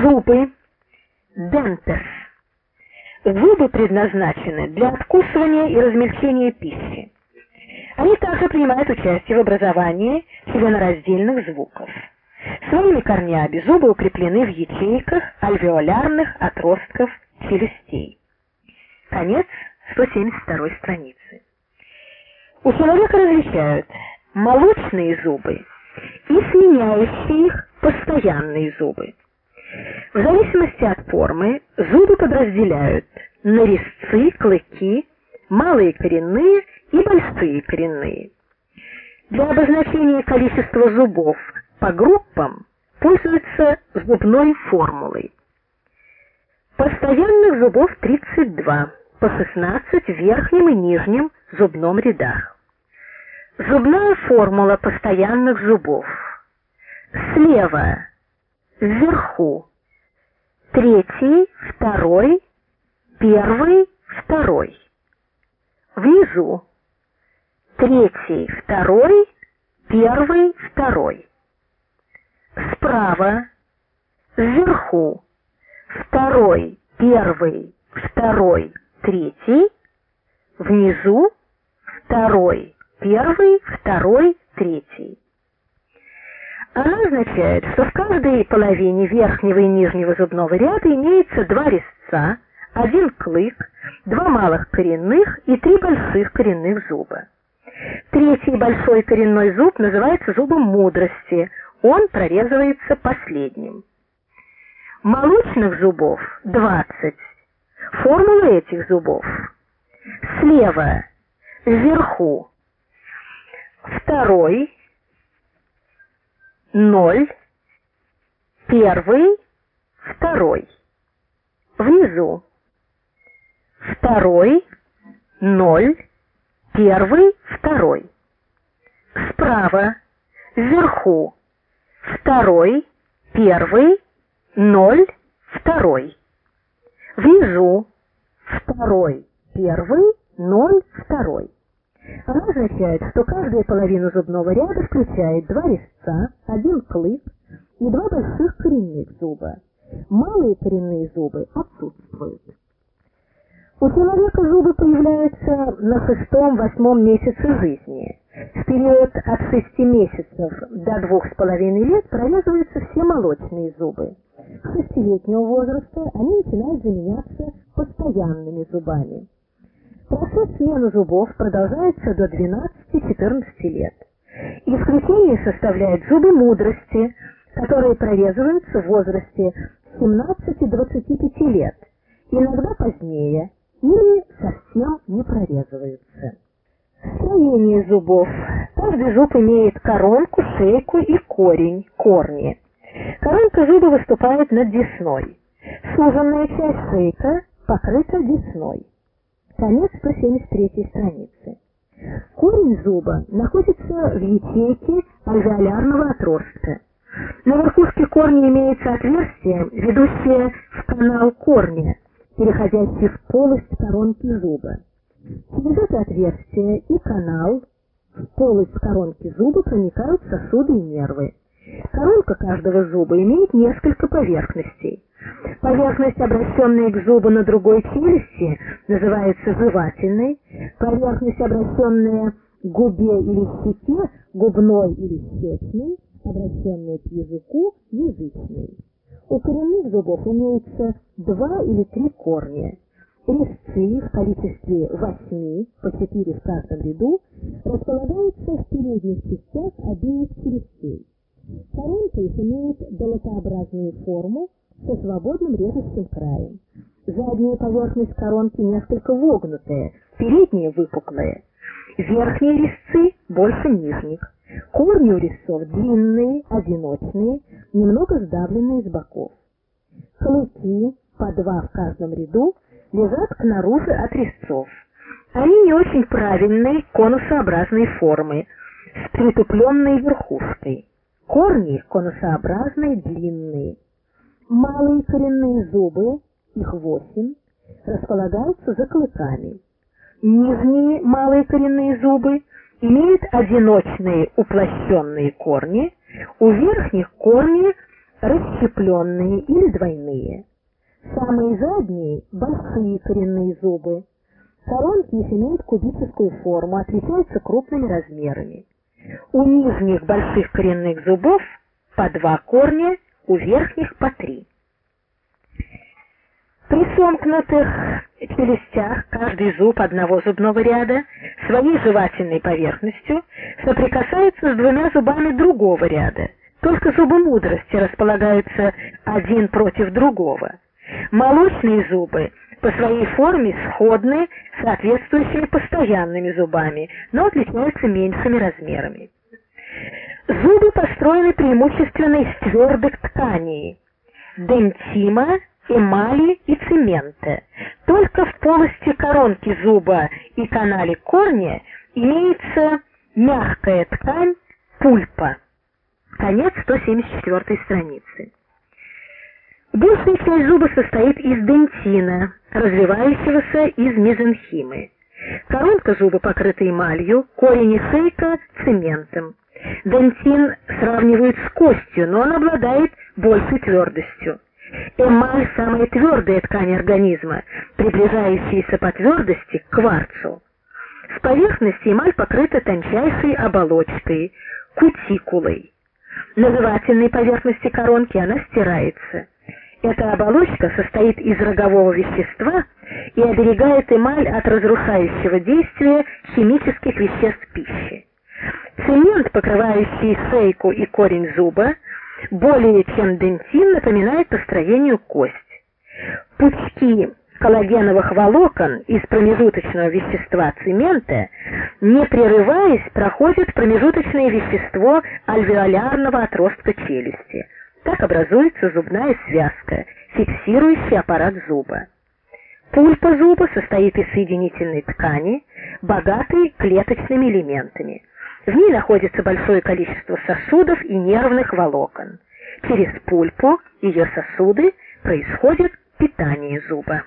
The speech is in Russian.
Зубы. Дентер. Зубы предназначены для откусывания и размельчения пищи. Они также принимают участие в образовании членораздельных звуков. Своими корнями зубы укреплены в ячейках альвеолярных отростков челюстей. Конец 172 страницы. У человека различают молочные зубы и сменяющие их постоянные зубы. В зависимости от формы зубы подразделяют на резцы, клыки, малые коренные и большие коренные. Для обозначения количества зубов по группам пользуются зубной формулой. Постоянных зубов 32, по 16 в верхнем и нижнем зубном рядах. Зубная формула постоянных зубов. Слева, вверху, третий, второй, первый, второй. Внизу, третий, второй, первый, второй. Справа, вверху, второй, первый, второй, третий, внизу, второй, первый, второй, третий. Она означает, что в каждой половине верхнего и нижнего зубного ряда имеется два резца, один клык, два малых коренных и три больших коренных зуба. Третий большой коренной зуб называется зубом мудрости, он прорезывается последним. Молочных зубов 20. Формула этих зубов. Слева, вверху, второй, ноль, первый, второй. Внизу, второй, ноль, первый, второй. Справа, вверху, второй, первый, ноль, второй. Внизу, второй, первый, ноль, второй. Она означает, что каждая половина зубного ряда включает два резца, один клык и два больших коренных зуба. Малые коренные зубы отсутствуют. У человека зубы появляются на шестом-восьмом месяце жизни. В период от шести месяцев до двух с половиной лет прорезываются все молочные зубы. С шестилетнего возраста они начинают заменяться постоянными зубами. Процесс смены зубов продолжается до 12-14 лет. Исключение составляют зубы мудрости, которые прорезываются в возрасте 17-25 лет, иногда позднее, или совсем не прорезываются. Строение зубов. Каждый зуб имеет коронку, шейку и корень, корни. Коронка зуба выступает над десной. Суженная часть шейка покрыта десной. Конец 173 страницы. Корень зуба находится в ячейке альвеолярного отростка. На верхушке корня имеется отверстие, ведущее в канал корня, переходящий в полость коронки зуба. Через это отверстие и канал в полость коронки зуба проникают сосуды и нервы. Коронка каждого зуба имеет несколько поверхностей. Поверхность, обращенная к зубу на другой челюсти, называется жевательной. Поверхность, обращенная к губе или щеке, губной или щечной, обращенная к языку, язычной. У коренных зубов имеется два или три корня. Резцы в количестве восьми, по четыре в каждом ряду, располагаются в передних частях обеих челюстей. Коронка их имеет долотообразную форму со свободным режущим краем. Задняя поверхность коронки несколько вогнутая, передняя выпуклая. Верхние резцы больше нижних. Корни у резцов длинные, одиночные, немного сдавленные с боков. Клыки, по два в каждом ряду, лежат наружу от резцов. Они не очень правильной конусообразной формы, с притупленной верхушкой. Корни конусообразные, длинные. Малые коренные зубы, их восемь, располагаются за клыками. Нижние малые коренные зубы имеют одиночные уплощенные корни, у верхних корни расщепленные или двойные. Самые задние – большие коренные зубы. Коронки их имеют кубическую форму, отличаются крупными размерами. У нижних больших коренных зубов по два корня, у верхних по три. При сомкнутых челюстях каждый зуб одного зубного ряда своей жевательной поверхностью соприкасается с двумя зубами другого ряда. Только зубы мудрости располагаются один против другого. Молочные зубы по своей форме сходны с соответствующими постоянными зубами, но отличаются меньшими размерами. Зубы построены преимущественно из твердых тканей – дентима, эмали и цемента. Только в полости коронки зуба и канале корня имеется мягкая ткань пульпа. Конец 174 страницы. Большая часть зуба состоит из дентина, развивающегося из мезенхимы. Коронка зуба покрыта эмалью, корень и шейка – цементом. Дентин сравнивают с костью, но он обладает большей твердостью. Эмаль – самая твердая ткань организма, приближающаяся по твердости к кварцу. С поверхности эмаль покрыта тончайшей оболочкой – кутикулой. На жевательной поверхности коронки она стирается. Эта оболочка состоит из рогового вещества и оберегает эмаль от разрушающего действия химических веществ пищи. Цемент, покрывающий шейку и корень зуба, более чем дентин напоминает по строению кость. Пучки коллагеновых волокон из промежуточного вещества цемента, не прерываясь, проходят промежуточное вещество альвеолярного отростка челюсти. Так образуется зубная связка, фиксирующая аппарат зуба. Пульпа зуба состоит из соединительной ткани, богатой клеточными элементами. В ней находится большое количество сосудов и нервных волокон. Через пульпу, ее сосуды, происходит питание зуба.